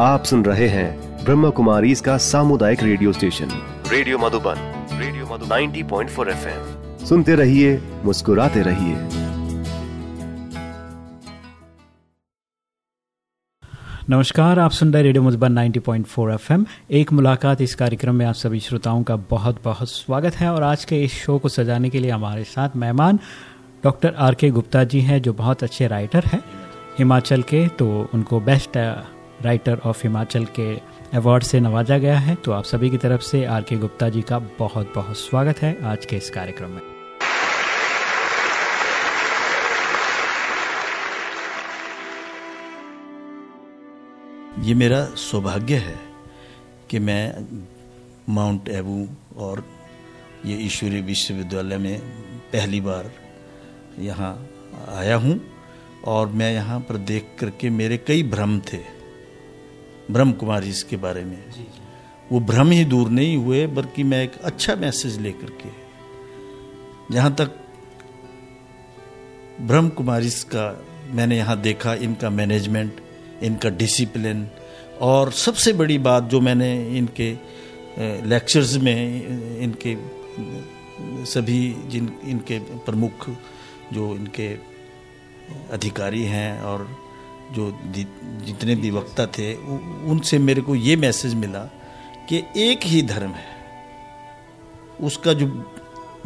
आप सुन रहे हैं ब्रह्म कुमारी इसका सामुदायिक radio station. Radio Madhuban radio Madhuban. 90.4 FM. सुनते रहिए मुस्कुराते रहिए। नमस्कार आप सुन रहे रेडियो मधुबन 90.4 एफएम। एक मुलाकात इस कार्यक्रम में आप सभी श्रोताओं का बहुत बहुत स्वागत है और आज के इस शो को सजाने के लिए हमारे साथ मेहमान डॉक्टर आर के गुप्ता जी हैं जो बहुत अच्छे राइटर हैं। हिमाचल के तो उनको बेस्ट राइटर ऑफ़ हिमाचल के अवार्ड से नवाजा गया है। तो आप सभी की तरफ़ से आर के गुप्ता जी का बहुत बहुत स्वागत है आज के इस कार्यक्रम में। ये मेरा सौभाग्य है कि मैं माउंट एबू और ये ईश्वरीय विश्वविद्यालय में पहली बार यहाँ आया हूँ और मैं यहाँ पर देख करके मेरे कई भ्रम थे। ब्रह्म कुमारी इसके बारे में। वो भ्रम ही दूर नहीं हुए बल्कि मैं एक अच्छा मैसेज लेकर के जहाँ तक ब्रह्म कुमारी का मैंने यहाँ देखा इनका मैनेजमेंट इनका डिसिप्लिन और सबसे बड़ी बात जो मैंने इनके लेक्चर्स में इनके सभी जिन इनके प्रमुख जो इनके अधिकारी हैं और जो जितने दिवक्ता थे उनसे मेरे को ये मैसेज मिला कि एक ही धर्म है। उसका जो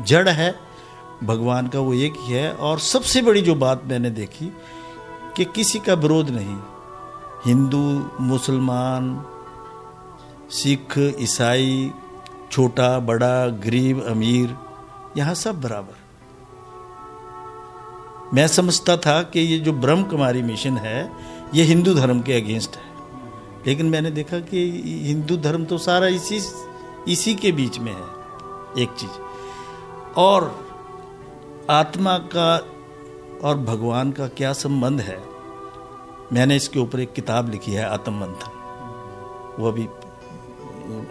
जड़ है, भगवान का वो एक ही है, और सबसे बड़ी जो बात मैंने देखी कि किसी का विरोध नहीं। हिंदू, मुसलमान, सिख, ईसाई, छोटा, बड़ा, गरीब, अमीर, यहाँ सब बराबर। मैं समझता था कि ये जो ब्रह्म कुमारी मिशन है, ये हिंदू धर्म के अगेंस्ट है। लेकिन मैंने देखा कि हिंदू धर्म तो सारा इसी इसी के बीच में है, एक चीज़। और आत्मा का और भगवान का क्या संबंध है? मैंने इसके ऊपर एक किताब लिखी है आत्म मंथन वो अभी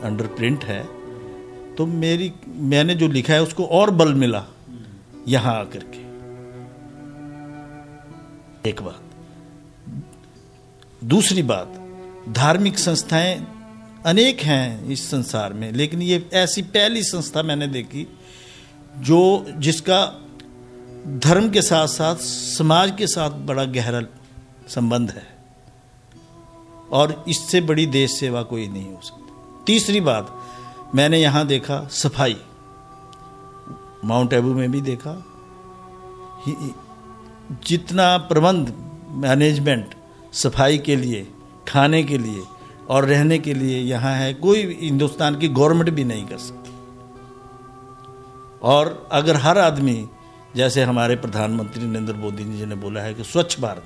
अंडर प्रिंट है। तो मेरी, मैंने जो लिखा है, उसको और बल मिला यहाँ आकर के। एक बात। दूसरी बात, धार्मिक संस्थाएँ अनेक हैं इस संसार में, लेकिन ये ऐसी पहली संस्था मैंने देखी जो जिसका धर्म के साथ साथ समाज के साथ बड़ा गहरा संबंध है। और इससे बड़ी देश सेवा कोई नहीं हो सकती। तीसरी बात, मैंने यहाँ देखा सफ़ाई। माउंट एबू में भी देखा। जितना प्रबंध मैनेजमेंट, सफ़ाई के लिए, खाने के लिए और रहने के लिए यहाँ है, कोई हिंदुस्तान की गवर्नमेंट भी नहीं कर सकती। और अगर हर आदमी, जैसे हमारे प्रधानमंत्री नरेंद्र मोदी जी ने बोला है कि स्वच्छ भारत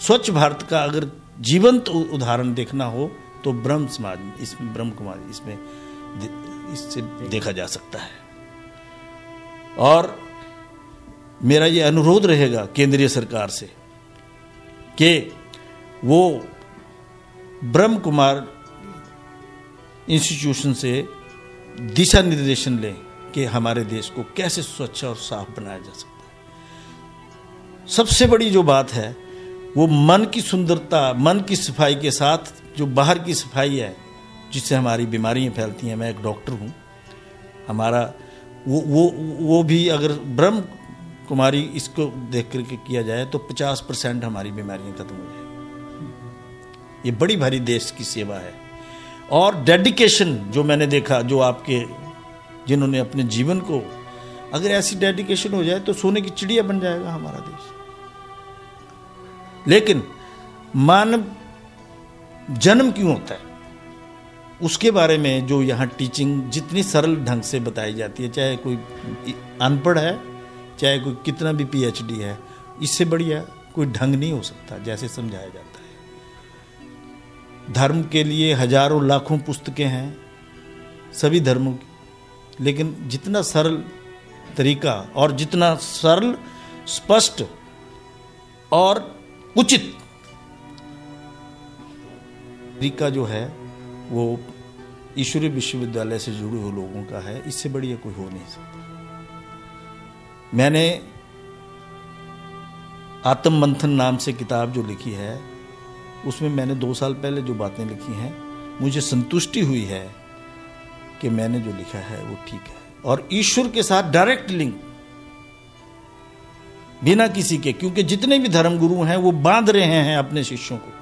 स्वच्छ भारत का अगर जीवंत उदाहरण देखना हो तो ब्रह्म समाज में इसमें ब्रह्म कुमारी, इसमें इससे देखा जा सकता है। और मेरा ये अनुरोध रहेगा केंद्रीय सरकार से कि वो ब्रह्म कुमार इंस्टीट्यूशन से दिशा निर्देशन लें कि हमारे देश को कैसे स्वच्छ और साफ़ बनाया जा सकता है। सबसे बड़ी जो बात है, वो मन की सुंदरता, मन की सफ़ाई के साथ जो बाहर की सफ़ाई है, जिससे हमारी बीमारियाँ फैलती हैं, मैं एक डॉक्टर हूँ, हमारा वो वो वो भी अगर ब्रह्म कुमारी इसको देख करके किया जाए तो 50 परसेंट हमारी बीमारियाँ खत्म हो जाए ये बड़ी भारी देश की सेवा है। और डेडिकेशन जो मैंने देखा, जो आपके, जिन्होंने अपने जीवन को, अगर ऐसी डेडिकेशन हो जाए तो सोने की चिड़िया बन जाएगा हमारा देश। लेकिन मानव जन्म क्यों होता है? उसके बारे में जो यहाँ टीचिंग जितनी सरल ढंग से बताई जाती है, चाहे कोई अनपढ़ है चाहे कोई कितना भी पीएचडी है, इससे बढ़िया कोई ढंग नहीं हो सकता जैसे समझाया जाता है। धर्म के लिए हज़ारों लाखों पुस्तकें हैं, सभी धर्मों की। लेकिन जितना सरल तरीका और जितना सरल, स्पष्ट और उचित तरीका जो है, वो ईश्वरीय विश्वविद्यालय से जुड़े हुए लोगों का है, इससे बढ़िया कोई हो नहीं सकता। मैंने आत्म मंथन नाम से किताब जो लिखी है, उसमें मैंने दो साल पहले जो बातें लिखी हैं, मुझे संतुष्टि हुई है कि मैंने जो लिखा है वो ठीक है। और ईश्वर के साथ डायरेक्ट लिंक बिना किसी के, क्योंकि जितने भी धर्मगुरु हैं, वो बाँध रहे हैं अपने शिष्यों को,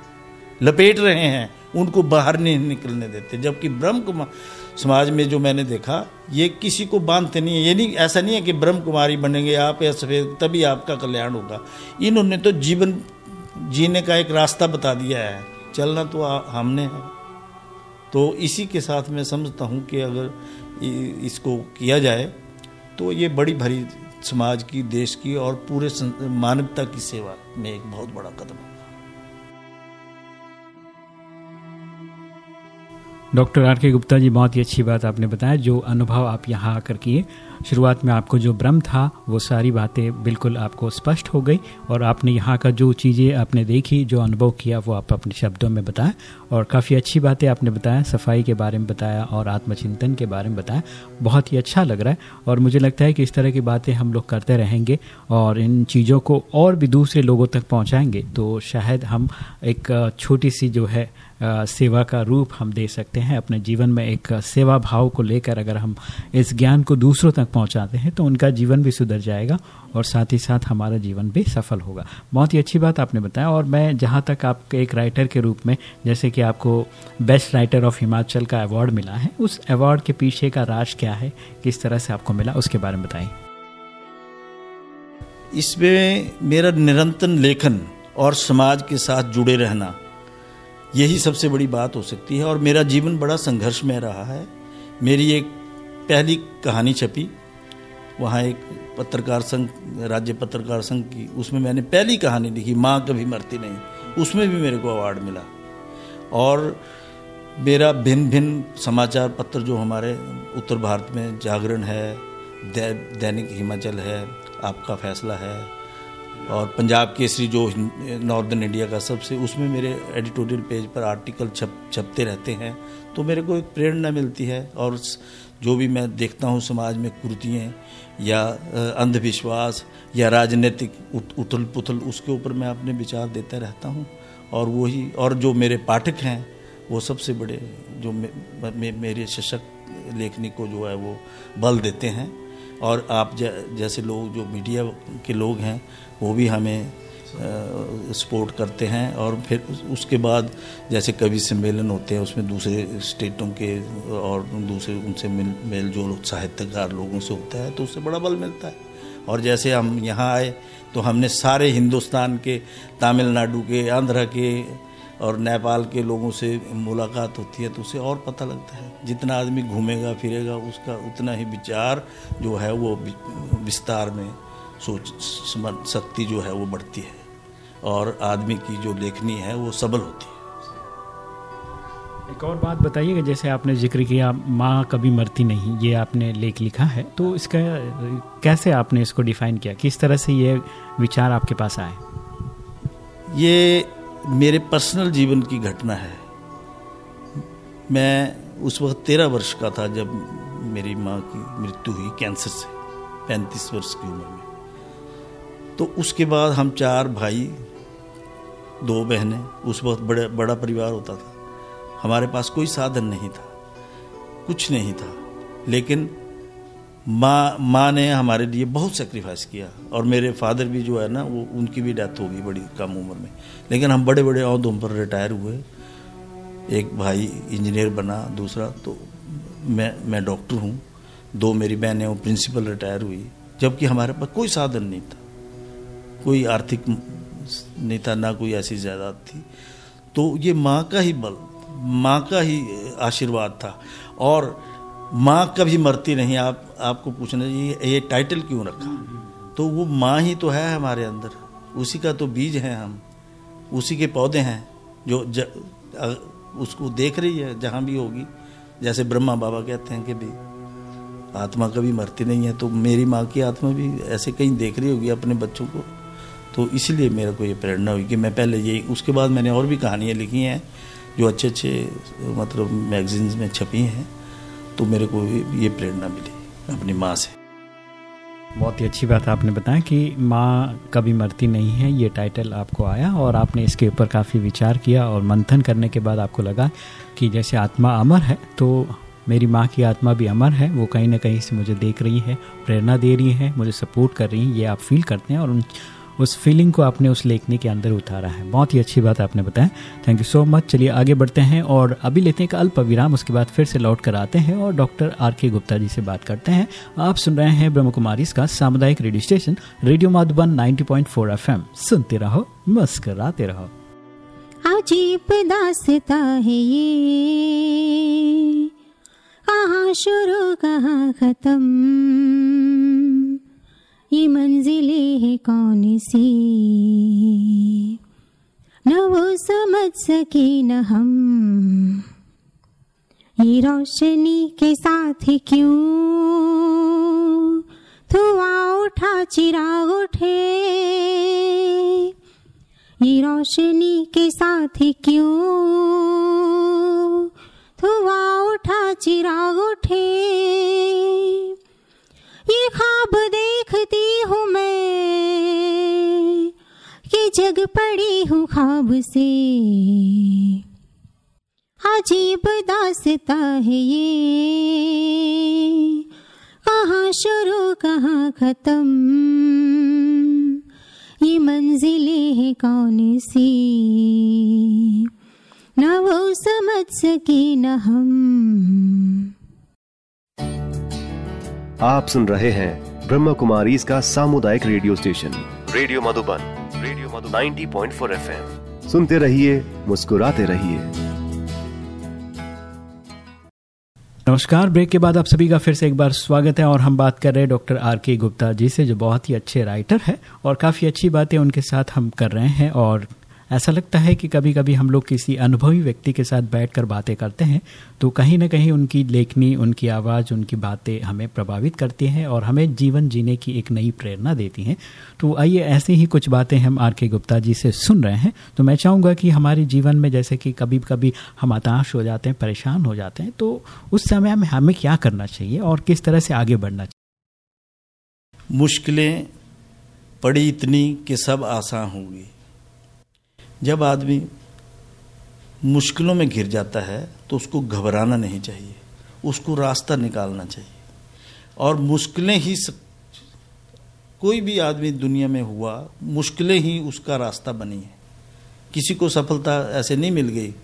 लपेट रहे हैं, उनको बाहर नहीं निकलने देते, जबकि ब्रह्म कुमार समाज में जो मैंने देखा, ये किसी को बांधते नहीं है। ये नहीं, ऐसा नहीं है कि ब्रह्म कुमारी बनेंगे, आप या सफ़ेद, तभी आपका कल्याण होगा। इन्होंने तो जीवन जीने का एक रास्ता बता दिया है। चलना तो हमने है। तो इसी के साथ मैं समझता हूँ कि अगर इसको किया जाए तो ये बड़ी भरी समाज की, देश की और पूरे मानवता की सेवा में एक बहुत बड़ा कदम है। डॉक्टर आर के गुप्ता जी, बहुत ही अच्छी बात आपने बताया, जो अनुभव आप यहाँ आकर किए। शुरुआत में आपको जो भ्रम था, वो सारी बातें बिल्कुल आपको स्पष्ट हो गई और आपने यहाँ का जो चीज़ें आपने देखी, जो अनुभव किया, वो आप अपने शब्दों में बताया और काफ़ी अच्छी बातें आपने बताया, सफ़ाई के बारे में बताया और आत्मचिंतन के बारे में बताया। बहुत ही अच्छा लग रहा है और मुझे लगता है कि इस तरह की बातें हम लोग करते रहेंगे और इन चीज़ों को और भी दूसरे लोगों तक पहुँचाएँगे। तो शायद हम एक छोटी सी जो है सेवा का रूप हम दे सकते हैं। अपने जीवन में एक सेवा भाव को लेकर अगर हम इस ज्ञान को दूसरों तक पहुंचाते हैं तो उनका जीवन भी सुधर जाएगा और साथ ही साथ हमारा जीवन भी सफल होगा। बहुत ही अच्छी बात आपने बताया और मैं जहाँ तक आपके एक राइटर के रूप में, जैसे कि आपको बेस्ट राइटर ऑफ़ हिमाचल का अवार्ड मिला है, उस अवार्ड के पीछे का राज क्या है, किस तरह से आपको मिला, उसके बारे में बताइए। इसमें मेरा निरंतर लेखन और समाज के साथ जुड़े रहना, यही सबसे बड़ी बात हो सकती है और मेरा जीवन बड़ा संघर्ष में रहा है। मेरी एक पहली कहानी छपी वहाँ एक पत्रकार संघ, राज्य पत्रकार संघ की, उसमें मैंने पहली कहानी लिखी, माँ कभी मरती नहीं। उसमें भी मेरे को अवार्ड मिला। और मेरा भिन्न भिन्न समाचार पत्र जो हमारे उत्तर भारत में जागरण है दैनिक हिमाचल है, आपका फैसला है, और पंजाब केसरी जो नॉर्दर्न इंडिया का सबसे, उसमें मेरे एडिटोरियल पेज पर आर्टिकल छप, छपते रहते हैं तो मेरे को एक प्रेरणा मिलती है, और जो भी मैं देखता हूँ समाज में कुर्तियाँ या अंधविश्वास या राजनीतिक उथल पुथल उसके ऊपर मैं अपने विचार देता रहता हूँ। और वही और जो मेरे पाठक हैं वो सबसे बड़े जो मे, मे, मेरे सशक्त लेखनी को जो है वो बल देते हैं। और आप जैसे लोग जो मीडिया के लोग हैं वो भी हमें सपोर्ट करते हैं और फिर उसके बाद जैसे कवि सम्मेलन होते हैं, उसमें दूसरे स्टेटों के और दूसरे उनसे मिल मेल जो साहित्यकार लोगों से होता है तो उससे बड़ा बल मिलता है। और जैसे हम यहाँ आए तो हमने सारे हिंदुस्तान के, तमिलनाडु के, आंध्र के और नेपाल के लोगों से मुलाकात होती है तो उसे और पता लगता है। जितना आदमी घूमेगा, फिरेगा, उसका उतना ही विचार जो है वो विस्तार में सोच शक्ति जो है वो बढ़ती है। और आदमी की जो लेखनी है वो सबल होती है। एक और बात बताइएगा जैसे आपने ज़िक्र किया माँ कभी मरती नहीं ये आपने लेख लिखा है तो इसका कैसे आपने इसको डिफाइन किया? किस तरह से ये विचार आपके पास आए? ये मेरे पर्सनल जीवन की घटना है। मैं उस वक्त तेरह वर्ष का था जब मेरी माँ की मृत्यु हुई कैंसर से पैंतीस वर्ष की उम्र में। तो उसके बाद हम चार भाई दो बहनें, उस वक्त बड़े, बड़ा परिवार होता था। हमारे पास कोई साधन नहीं था, कुछ नहीं था। लेकिन माँ माँ ने हमारे लिए बहुत सेक्रीफाइस किया और मेरे फादर भी जो है ना, वो, उनकी भी डेथ हो गई बड़ी कम उम्र में। लेकिन हम बड़े बड़े अहदों पर रिटायर हुए। एक भाई इंजीनियर बना, दूसरा तो मैं मैं डॉक्टर हूँ। दो मेरी बहनें वो प्रिंसिपल रिटायर हुई। जबकि हमारे पास कोई साधन नहीं था। कोई आर्थिक था ना कोई ऐसी जायदाद थी। तो ये माँ का ही बल माँ का ही आशीर्वाद था। और माँ कभी मरती नहीं आप आपको पूछना ये ये टाइटल क्यों रखा? तो वो माँ ही तो है हमारे अंदर। उसी का तो बीज है हम। उसी के पौधे हैं जो ज, अ, उसको देख रही है जहाँ भी होगी। जैसे ब्रह्मा बाबा कहते हैं कि भी आत्मा कभी मरती नहीं है तो मेरी माँ की आत्मा भी ऐसे कहीं देख रही होगी अपने बच्चों को। तो इसलिए मेरे को ये प्रेरणा हुई कि मैं पहले यही उसके बाद मैंने और भी कहानियाँ लिखी हैं, जो अच्छे अच्छे मतलब मैगजीन्स में छपी हैं तो मेरे को ये प्रेरणा मिली अपनी माँ से। बहुत ही अच्छी बात आपने बताया कि माँ कभी मरती नहीं है, ये टाइटल आपको आया और आपने इसके ऊपर काफ़ी विचार किया और मंथन करने के बाद आपको लगा कि जैसे आत्मा अमर है तो मेरी माँ की आत्मा भी अमर है, वो कहीं ना कहीं से मुझे देख रही है, प्रेरणा दे रही है, मुझे सपोर्ट कर रही है, ये आप फील करते हैं और उन उस फीलिंग को आपने उस लेखनी के अंदर उतारा है। बहुत ही अच्छी बात आपने बताया। थैंक यू सो मच चलिए आगे बढ़ते हैं और अभी लेते हैं एक अल्प विराम, उसके बाद फिर से लौट कर आते हैं और डॉक्टर आर के गुप्ता जी से बात करते हैं। आप सुन रहे हैं ब्रह्म कुमारी का सामुदायिक radio station, radio Madhuban 90.4 FM. सुनते रहो, मस्कराते रहो। अजीब दासता है ये। कहाँ शुरू, कहाँ खत्म? ये मंजिलें है कौन सी? न वो समझ सके न हम। ये रोशनी के साथ क्यों धुआँ उठा, चिराग उठे? ये रोशनी के साथ क्यों धुआँ उठा, चिराग उठे? जग पड़ी हूँ ख्वाब से। अजीब दासता है ये। कहाँ शुरू, कहाँ खत्म? ये मंजिलें हैं कौन सी? न वो समझ सके न हम। आप सुन रहे हैं ब्रह्म कुमारी इसका सामुदायिक radio station, radio Madhuban. Radio Madhu 90.4 FM सुनते रहिए मुस्कुराते रहिए। नमस्कार ब्रेक के बाद आप सभी का फिर से एक बार स्वागत है और हम बात कर रहे हैं डॉक्टर आर के गुप्ता जी से जो बहुत ही अच्छे राइटर हैं और काफ़ी अच्छी बातें उनके साथ हम कर रहे हैं और ऐसा लगता है कि कभी कभी हम लोग किसी अनुभवी व्यक्ति के साथ बैठकर बातें करते हैं तो कहीं ना कहीं उनकी लेखनी, उनकी आवाज़, उनकी बातें हमें प्रभावित करती हैं और हमें जीवन जीने की एक नई प्रेरणा देती हैं। तो आइए ऐसी ही कुछ बातें हम आर के गुप्ता जी से सुन रहे हैं। तो मैं चाहूँगा कि हमारे जीवन में जैसे कि कभी कभी हम हताश हो जाते हैं, परेशान हो जाते हैं तो उस समय में हमें क्या करना चाहिए और किस तरह से आगे बढ़ना चाहिए? मुश्किलें पड़ी इतनी कि सब आसान होंगी। जब आदमी मुश्किलों में घिर जाता है तो उसको घबराना नहीं चाहिए। उसको रास्ता निकालना चाहिए। और मुश्किलें ही स... कोई भी आदमी दुनिया में हुआ, मुश्किलें ही उसका रास्ता बनी है। किसी को सफलता ऐसे नहीं मिल गई।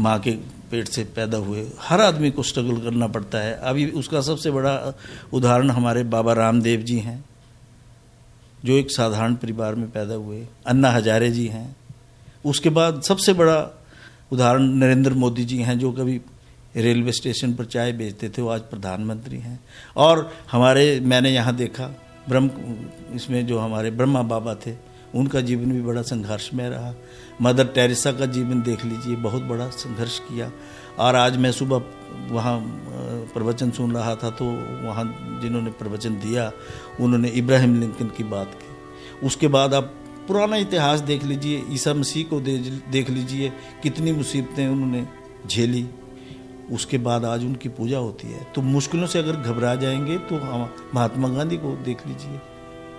माँ के पेट से पैदा हुए, हर आदमी को स्ट्रगल करना पड़ता है। अभी उसका सबसे बड़ा उदाहरण हमारे बाबा रामदेव जी हैं। जो एक साधारण परिवार में पैदा हुए, अन्ना हजारे जी हैं। उसके बाद सबसे बड़ा उदाहरण नरेंद्र मोदी जी हैं, जो कभी रेलवे स्टेशन पर चाय बेचते थे, वो आज प्रधानमंत्री हैं। और हमारे, मैंने यहाँ देखा, ब्रह्म, इसमें जो हमारे ब्रह्मा बाबा थे, उनका जीवन भी बड़ा संघर्ष में रहा। मदर टेरेसा का जीवन देख लीजिए, बहुत बड़ा संघर्ष किया। और आज मैं सुबह वहाँ प्रवचन सुन रहा था तो वहाँ जिन्होंने प्रवचन दिया उन्होंने इब्राहिम लिंकन की बात की। उसके बाद आप पुराना इतिहास देख लीजिए ईसा मसीह को दे, देख लीजिए कितनी मुसीबतें उन्होंने झेली। उसके बाद आज उनकी पूजा होती है। तो मुश्किलों से अगर घबरा जाएँगे तो हम महात्मा गांधी को देख लीजिए।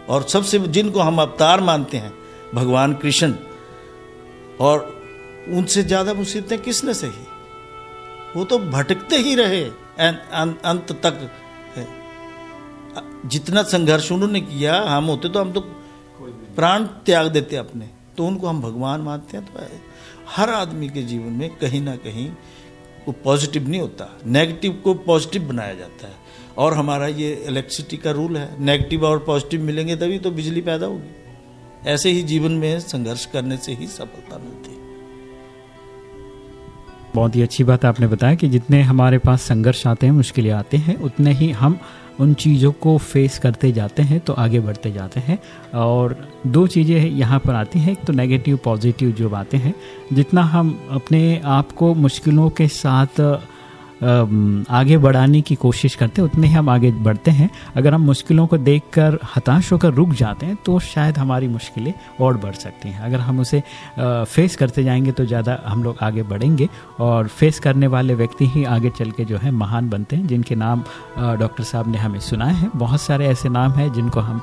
और सबसे जिनको हम अवतार मानते हैं भगवान कृष्ण और उनसे ज़्यादा मुसीबतें किसने सही? वो तो भटकते ही रहे अंत तक। जितना संघर्ष उन्होंने किया, हम होते तो हम तो प्राण त्याग देते अपने। तो उनको हम भगवान मानते हैं तो हर आदमी के जीवन में कहीं ना कहीं वो पॉजिटिव नहीं होता। नेगेटिव को पॉजिटिव बनाया जाता है। और हमारा ये इलेक्ट्रिसिटी का रूल है, नेगेटिव और पॉजिटिव मिलेंगे तभी तो बिजली पैदा होगी। ऐसे ही जीवन में संघर्ष करने से ही सफलता मिलती है। बहुत ही अच्छी बात आपने बताया कि जितने हमारे पास संघर्ष आते हैं, मुश्किलें आते हैं, उतने ही हम उन चीज़ों को फेस करते जाते हैं तो आगे बढ़ते जाते हैं। और दो चीज़ें यहाँ पर आती हैं, एक तो नेगेटिव पॉजिटिव जो बातें हैं, जितना हम अपने आप को मुश्किलों के साथ आगे बढ़ाने की कोशिश करते हैं, उतने ही हम आगे बढ़ते हैं। अगर हम मुश्किलों को देखकर हताश होकर रुक जाते हैं तो शायद हमारी मुश्किलें और बढ़ सकती हैं। अगर हम उसे फेस करते जाएँगे तो ज़्यादा हम लोग आगे बढ़ेंगे। और फेस करने वाले व्यक्ति ही आगे चल के जो है, महान बनते हैं, जिनके नाम डॉक्टर साहब ने हमें सुनाए हैं। बहुत सारे ऐसे नाम हैं, जिनको हम,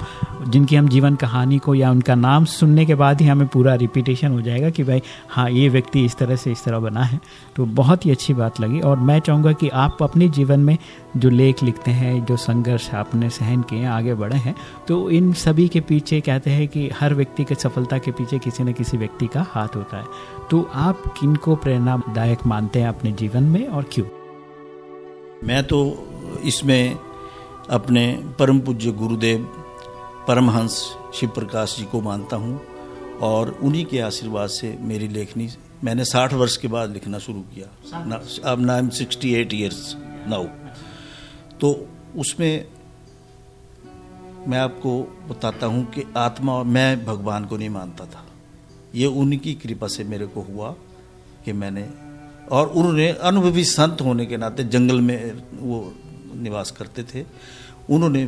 जिनकी हम जीवन कहानी को या उनका नाम सुनने के बाद ही हमें पूरा रिपीटेशन हो जाएगा कि भाई हाँ ये व्यक्ति इस तरह से इस तरह बना है। तो बहुत ही अच्छी बात लगी। और मैं चाहूँगा कि आप अपने जीवन में जो लेख लिखते हैं, जो संघर्ष आपने सहन किए आगे बढ़े हैं तो इन सभी के पीछे कहते हैं कि हर व्यक्ति के सफलता के पीछे किसी न किसी व्यक्ति का हाथ होता है। तो आप किन को प्रेरणादायक मानते हैं अपने जीवन में और क्यों? मैं तो इसमें अपने परम पूज्य गुरुदेव, परमहंस शिव प्रकाश जी को मानता हूँ और उन्हीं के आशीर्वाद से मेरी लेखनी मैंने साठ वर्ष के बाद लिखना शुरू किया। अब ना am sixty eight years now तो उसमें मैं आपको बताता हूँ कि आत्मा मैं भगवान को नहीं मानता था। ये उनकी कृपा से मेरे को हुआ कि मैंने, और उन्होंने अनुभवी संत होने के नाते जंगल में वो निवास करते थे। उन्होंने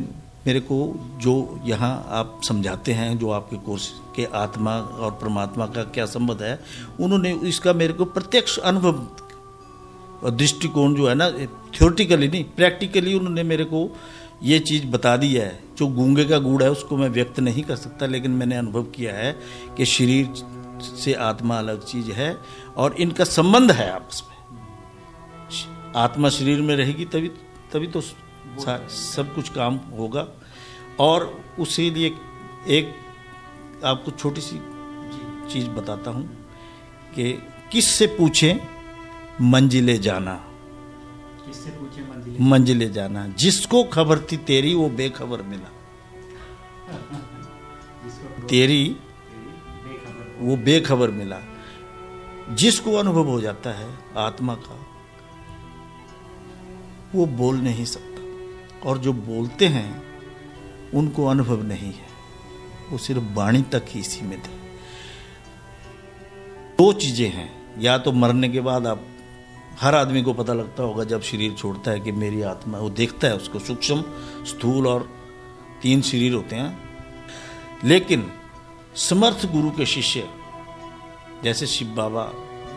मेरे को जो यहाँ आप समझाते हैं, जो आपके कोर्स के आत्मा और परमात्मा का क्या संबंध है, उन्होंने इसका मेरे को प्रत्यक्ष अनुभव और दृष्टिकोण जो है ना थियोरटिकली नहीं प्रैक्टिकली उन्होंने मेरे को ये चीज़ बता दी है। जो गूँगे का गुड़ है, उसको मैं व्यक्त नहीं कर सकता, लेकिन मैंने अनुभव किया है कि शरीर से आत्मा अलग चीज़ है और इनका संबंध है आपस में। आत्मा शरीर में रहेगी, तभी तभी तो सब कुछ काम होगा। और उसी लिए एक आपको छोटी सी चीज़ बताता हूँ कि किस से पूछे मंजिले जाना। किससे पूछे मंजिले मंजिले जाना। जिसको खबर थी तेरी वो बेखबर मिला। तेरी वो बेखबर मिला। जिसको अनुभव हो जाता है आत्मा का वो बोल नहीं सकता। और जो बोलते हैं, उनको अनुभव नहीं है। वो सिर्फ़ वाणी तक ही सीमित है। दो चीज़ें हैं। या तो मरने के बाद आप, हर आदमी को पता लगता होगा जब शरीर छोड़ता है कि मेरी आत्मा, वो देखता है उसको सूक्ष्म, स्थूल और तीन शरीर होते हैं। लेकिन समर्थ गुरु के शिष्य, जैसे शिव बाबा,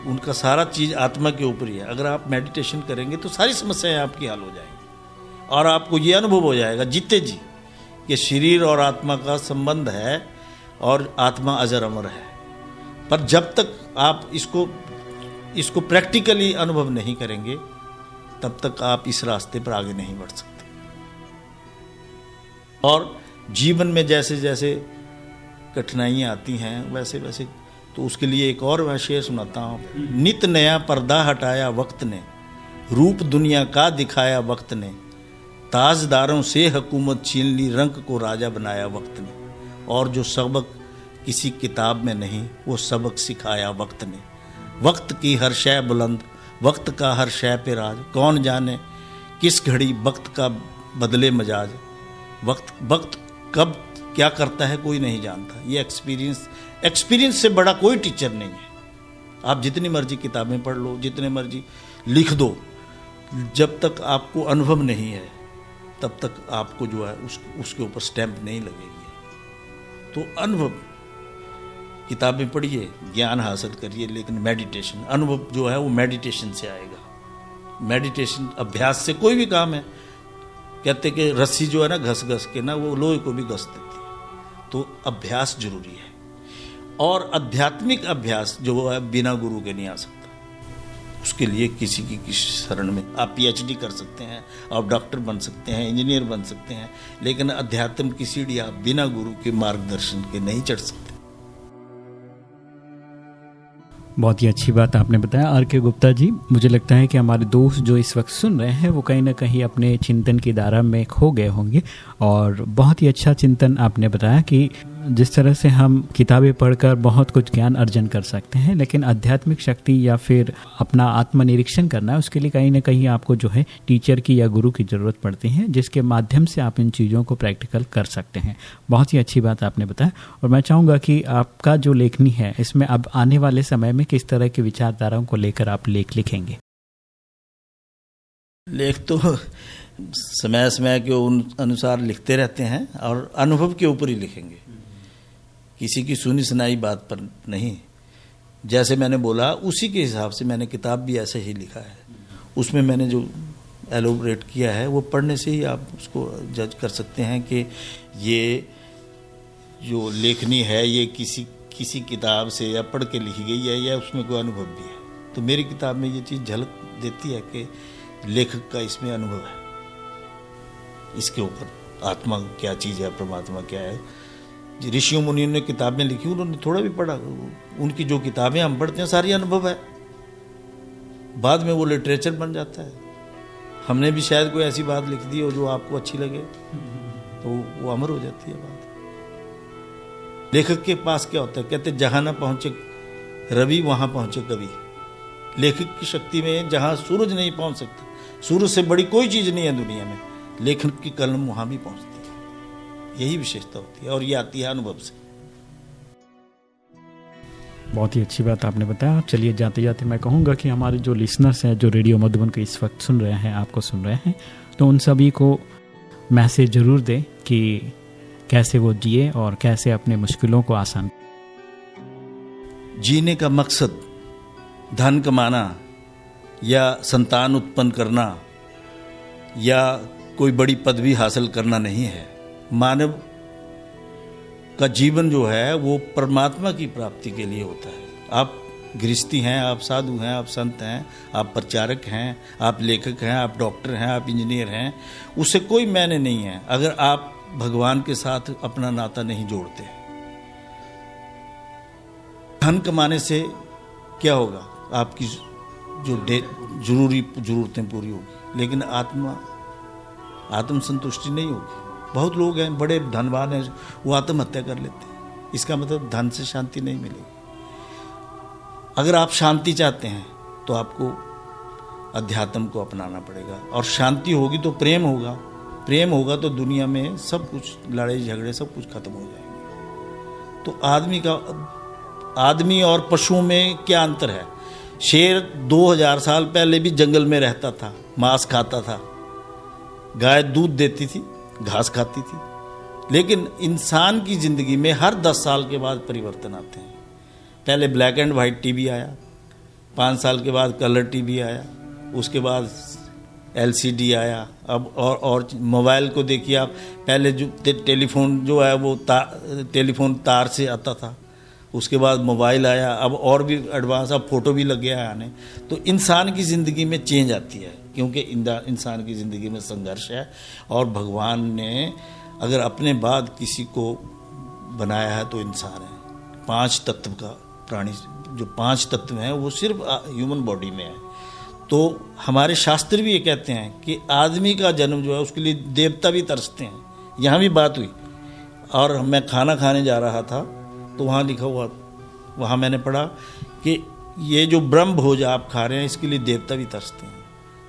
उनका सारा चीज़ आत्मा के ऊपर ही है। अगर आप मेडिटेशन करेंगे तो सारी समस्याएँ आपकी हल हो जाएँगी। और आपको ये अनुभव हो जाएगा जीते जी, कि शरीर और आत्मा का संबंध है और आत्मा अजर अमर है। पर जब तक आप इसको इसको प्रैक्टिकली अनुभव नहीं करेंगे, तब तक आप इस रास्ते पर आगे नहीं बढ़ सकते। और जीवन में जैसे जैसे कठिनाइयाँ आती हैं वैसे वैसे तो उसके लिए एक और मैं शेर सुनाता हूँ। नित नया पर्दा हटाया वक्त ने, रूप दुनिया का दिखाया वक्त ने ताजदारों से हुकूमत छीन ली रंग को राजा बनाया वक्त ने। और जो सबक किसी किताब में नहीं, वो सबक सिखाया वक्त ने। वक्त की हर शय बुलंद, वक्त का हर शय पे राज। कौन जाने किस घड़ी वक्त का बदले मजाज। वक्त वक्त कब क्या करता है कोई नहीं जानता। ये एक्सपीरियंस एक्सपीरियंस से बड़ा कोई टीचर नहीं है। आप जितनी मर्ज़ी किताबें पढ़ लो, जितने मर्ज़ी लिख दो। जब तक आपको अनुभव नहीं है तब तक आपको जो है उस, उसके ऊपर स्टैंप नहीं लगेगी। तो अनुभव, किताबें पढ़िए, ज्ञान हासिल करिए, लेकिन मेडिटेशन अनुभव जो है वो मेडिटेशन से आएगा। मेडिटेशन अभ्यास से कोई भी काम है, कहते कि रस्सी जो है ना घस घस के ना, वो लोहे को भी घस देती है। तो अभ्यास ज़रूरी है। और आध्यात्मिक अभ्यास जो है बिना गुरु के नहीं आ सकता। उसके लिए किसी की किसी शरण में आप पीएचडी कर सकते हैं, आप डॉक्टर बन सकते हैं, इंजीनियर बन सकते हैं, लेकिन अध्यात्म की सीढ़ी आप बिना गुरु के मार्गदर्शन के नहीं चढ़ सकते। बहुत ही अच्छी बात आपने बताया। आर के गुप्ता जी, मुझे लगता है कि हमारे दोस्त जो इस वक्त सुन रहे हैं, वो कहीं ना कहीं अपने चिंतन की धारा में खो गए होंगे। और बहुत ही अच्छा चिंतन आपने बताया कि जिस तरह से हम किताबें पढ़कर बहुत कुछ ज्ञान अर्जन कर सकते हैं, लेकिन आध्यात्मिक शक्ति या फिर अपना आत्मनिरीक्षण करना है, उसके लिए कहीं ना कहीं आपको जो है टीचर की या गुरु की ज़रूरत पड़ती है, जिसके माध्यम से आप इन चीज़ों को प्रैक्टिकल कर सकते हैं। बहुत ही अच्छी बात आपने बताया। और मैं चाहूँगा कि आपका जो लेखनी है, इसमें अब आने वाले समय में किस तरह की विचारधाराओं को लेकर आप लेख लिखेंगे? लेख तो समय समय के अनुसार लिखते रहते हैं और अनुभव के ऊपर ही लिखेंगे। किसी की सुनी सुनाई बात पर नहीं। जैसे मैंने बोला, उसी के हिसाब से मैंने किताब भी ऐसे ही लिखा है। उसमें मैंने जो एलोबरेट किया है, वो पढ़ने से ही आप उसको जज कर सकते हैं कि ये जो लेखनी है, ये किसी किसी किताब से या पढ़ के लिखी गई है या उसमें कोई अनुभव भी है। तो मेरी किताब में ये चीज़ झलक देती है कि लेखक का इसमें अनुभव है। इसके ऊपर आत्मा क्या चीज़ है, परमात्मा क्या है ऋषियों मुनियों ने किताबें लिखी, उन्होंने थोड़ा भी पढ़ा। उनकी जो किताबें हम पढ़ते हैं, सारी अनुभव है। बाद में वो लिटरेचर बन जाता है। हमने भी शायद कोई ऐसी बात लिख दी हो जो आपको अच्छी लगे तो वो अमर हो जाती है बात। लेखक के पास क्या होता है? कहते, जहाँ ना पहुँचे रवि, वहाँ पहुँचे कवि। लेखक की शक्ति में जहाँ सूरज नहीं पहुँच सकता, सूरज से बड़ी कोई चीज़ नहीं है दुनिया में लेखक की कलम वहाँ भी पहुँचती यही विशेषता होती है और ये आती है अनुभव से। बहुत ही अच्छी बात आपने बताया। चलिए जाते जाते मैं कहूँगा कि हमारे जो लिसनर्स हैं जो रेडियो मधुबन को इस वक्त सुन रहे हैं आपको सुन रहे हैं तो उन सभी को मैसेज ज़रूर दें कि कैसे वो जिए और कैसे अपने मुश्किलों को आसान जीने का मकसद धन कमाना या संतान उत्पन्न करना या कोई बड़ी पदवी हासिल करना नहीं है। मानव का जीवन जो है, वो परमात्मा की प्राप्ति के लिए होता है। आप गृहस्थी हैं, आप साधु हैं, आप संत हैं, आप प्रचारक हैं, आप लेखक हैं, आप डॉक्टर हैं, आप इंजीनियर हैं उससे कोई मैंने नहीं है। अगर आप भगवान के साथ अपना नाता नहीं जोड़ते, धन कमाने से क्या होगा? आपकी जो ज़रूरी जरूरतें पूरी होगी, लेकिन आत्मा आत्म संतुष्टि नहीं होगी। बहुत लोग हैं, बड़े धनवान हैं, वो आत्महत्या कर लेते हैं। इसका मतलब धन से शांति नहीं मिलेगी। अगर आप शांति चाहते हैं तो आपको अध्यात्म को अपनाना पड़ेगा। और शांति होगी तो प्रेम होगा। प्रेम होगा तो दुनिया में सब कुछ, लड़ाई, झगड़े, सब कुछ खत्म हो जाएँगे। तो आदमी का, आदमी और पशुओं में क्या अंतर है? शेर 2000 साल पहले भी जंगल में रहता था, मांस खाता था। गाय दूध देती थी घास खाती थी। लेकिन इंसान की ज़िंदगी में हर दस साल के बाद परिवर्तन आते हैं। पहले ब्लैक एंड वाइट टीवी आया पाँच साल के बाद कलर टीवी आया उसके बाद एलसीडी आया। अब और और मोबाइल को देखिए आप पहले जो टेलीफोन जो है वो ता, टेलीफोन तार से आता था। उसके बाद मोबाइल आया अब और भी एडवांस अब फ़ोटो भी लग गया आने। तो इंसान की ज़िंदगी में चेंज आती है। क्योंकि इंसान की ज़िंदगी में संघर्ष है और भगवान ने अगर अपने बाद किसी को बनाया है तो इंसान है। पाँच तत्व का प्राणी, जो पाँच तत्व हैं, वो सिर्फ़ ह्यूमन बॉडी में है। तो हमारे शास्त्र भी ये कहते हैं कि आदमी का जन्म जो है, उसके लिए देवता भी तरसते हैं। यहाँ भी बात हुई। और मैं खाना खाने जा रहा था तो वहाँ लिखा हुआ, वहाँ मैंने पढ़ा कि ये जो ब्रह्म भोज आप खा रहे हैं, इसके लिए देवता भी तरसते हैं।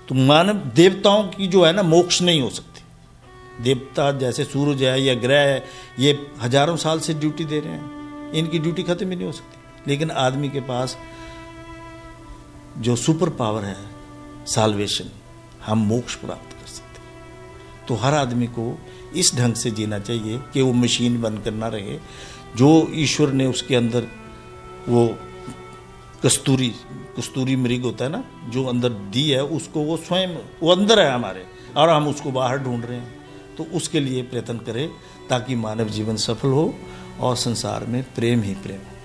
तो मानव देवताओं की जो है ना, मोक्ष नहीं हो सकती। देवता जैसे सूरज है, या ग्रह है, ये हज़ारों साल से ड्यूटी दे रहे हैं। इनकी ड्यूटी खत्म ही नहीं हो सकती। लेकिन आदमी के पास जो सुपर पावर है साल्वेशन हम मोक्ष प्राप्त कर सकते हैं। तो हर आदमी को इस ढंग से जीना चाहिए कि वो मशीन बनकर ना रहे। जो ईश्वर ने उसके अंदर वो कस्तूरी कस्तूरी मृग होता है ना, जो अंदर दी है, उसको वो स्वयं, वो अंदर है हमारे, और हम उसको बाहर ढूंढ रहे हैं। तो उसके लिए प्रयत्न करें ताकि मानव जीवन सफल हो और संसार में प्रेम ही प्रेम हो।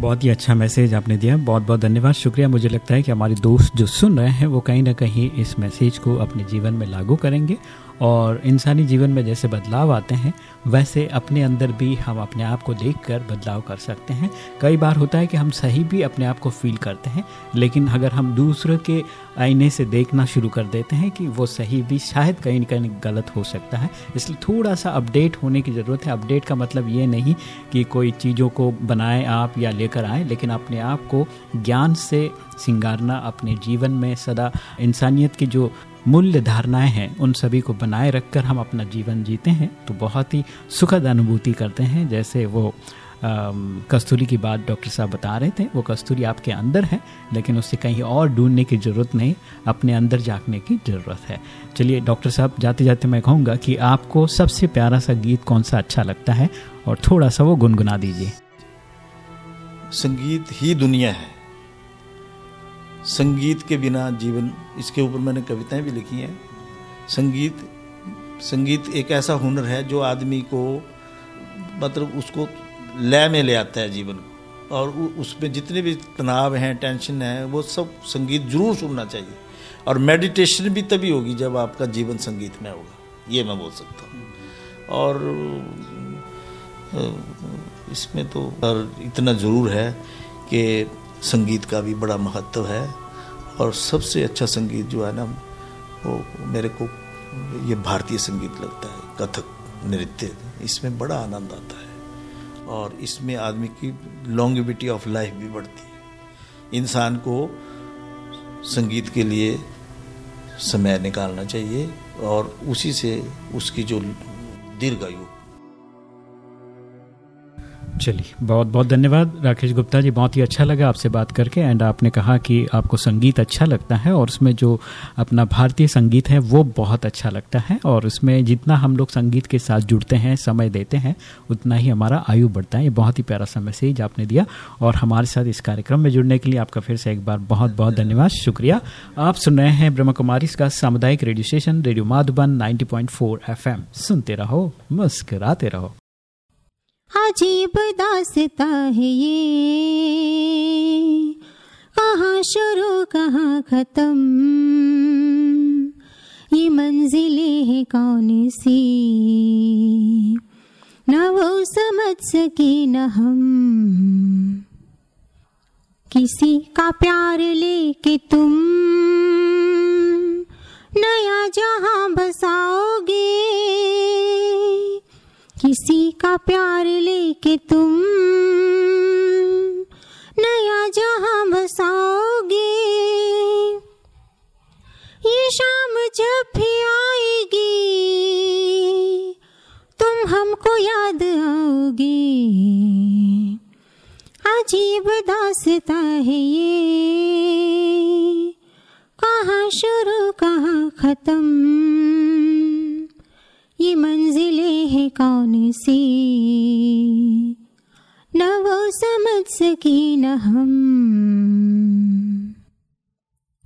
बहुत ही अच्छा मैसेज आपने दिया। बहुत बहुत धन्यवाद। शुक्रिया। मुझे लगता है कि हमारे दोस्त जो सुन रहे हैं, वो कहीं ना कहीं इस मैसेज को अपने जीवन में लागू करेंगे और इंसानी जीवन में जैसे बदलाव आते हैं, वैसे अपने अंदर भी हम अपने आप को देखकर बदलाव कर सकते हैं। कई बार होता है कि हम सही भी अपने आप को फील करते हैं, लेकिन अगर हम दूसरों के आईने से देखना शुरू कर देते हैं कि वो सही भी शायद कहीं ना कहीं गलत हो सकता है। इसलिए थोड़ा सा अपडेट होने की ज़रूरत है। अपडेट का मतलब ये नहीं कि कोई चीज़ों को बनाएँ आप या लेकर आए, लेकिन अपने आप को ज्ञान से सिंगारना, अपने जीवन में सदा इंसानियत की जो मूल्य धारणाएँ हैं उन सभी को बनाए रखकर हम अपना जीवन जीते हैं। तो बहुत ही सुखद अनुभूति करते हैं जैसे वो आ, कस्तूरी की बात डॉक्टर साहब बता रहे थे वो कस्तूरी आपके अंदर है लेकिन उससे कहीं और ढूँढने की ज़रूरत नहीं अपने अंदर जागने की ज़रूरत है। चलिए डॉक्टर साहब जाते जाते मैं कहूँगा कि आपको सबसे प्यारा सा गीत कौन सा अच्छा लगता है? और थोड़ा सा वो गुनगुना दीजिए। संगीत ही दुनिया है। संगीत के बिना जीवन, इसके ऊपर मैंने कविताएँ भी लिखी हैं। संगीत संगीत एक ऐसा हुनर है जो आदमी को मतलब उसको लय में ले आता है जीवन। को और उसमें जितने भी तनाव हैं, टेंशन है, वो सब संगीत ज़रूर सुनना चाहिए। और मेडिटेशन भी तभी होगी जब आपका जीवन संगीत में होगा। ये मैं बोल सकता हूँ। और इसमें तो इतना ज़रूर है कि संगीत का भी बड़ा महत्व है और सबसे अच्छा संगीत जो है ना, वो मेरे को ये भारतीय संगीत लगता है, कथक, नृत्य, इसमें बड़ा आनंद आता है। और इसमें आदमी की लॉन्गिविटी ऑफ़ लाइफ भी बढ़ती है। इंसान को संगीत के लिए समय निकालना चाहिए और उसी से उसकी जो दीर्घायु चलिए, बहुत बहुत धन्यवाद राकेश गुप्ता जी, बहुत ही अच्छा लगा आपसे बात करके एंड आपने कहा कि आपको संगीत अच्छा लगता है और उसमें जो अपना भारतीय संगीत है वो बहुत अच्छा लगता है और उसमें जितना हम लोग संगीत के साथ जुड़ते हैं, समय देते हैं, उतना ही हमारा आयु बढ़ता है। ये बहुत ही प्यारा सा मैसेज आपने दिया और हमारे साथ इस कार्यक्रम में जुड़ने के लिए आपका फिर से एक बार बहुत बहुत धन्यवाद, शुक्रिया। आप सुन रहे हैं ब्रह्म कुमारी का सामुदायिक radio station, radio Madhuban ninety point सुनते रहो, मुस्कराते रहो। अजीब दासता है ये। कहाँ शुरू, कहाँ खत्म? ये मंजिलें है कौन सी? न वो समझ सके न हम। किसी का प्यार लेके तुम नया जहाँ बसाओगे किसी का प्यार लेके तुम। नया जहाँ बसाओगे, ये शाम जब भी आएगी, तुम हमको याद आओगे। अजीब दासता है ये। कहाँ शुरू, कहाँ खत्म? ये मंजिलें हैं कौन सी? न वो समझ सकी न हम।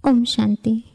ओम शांति।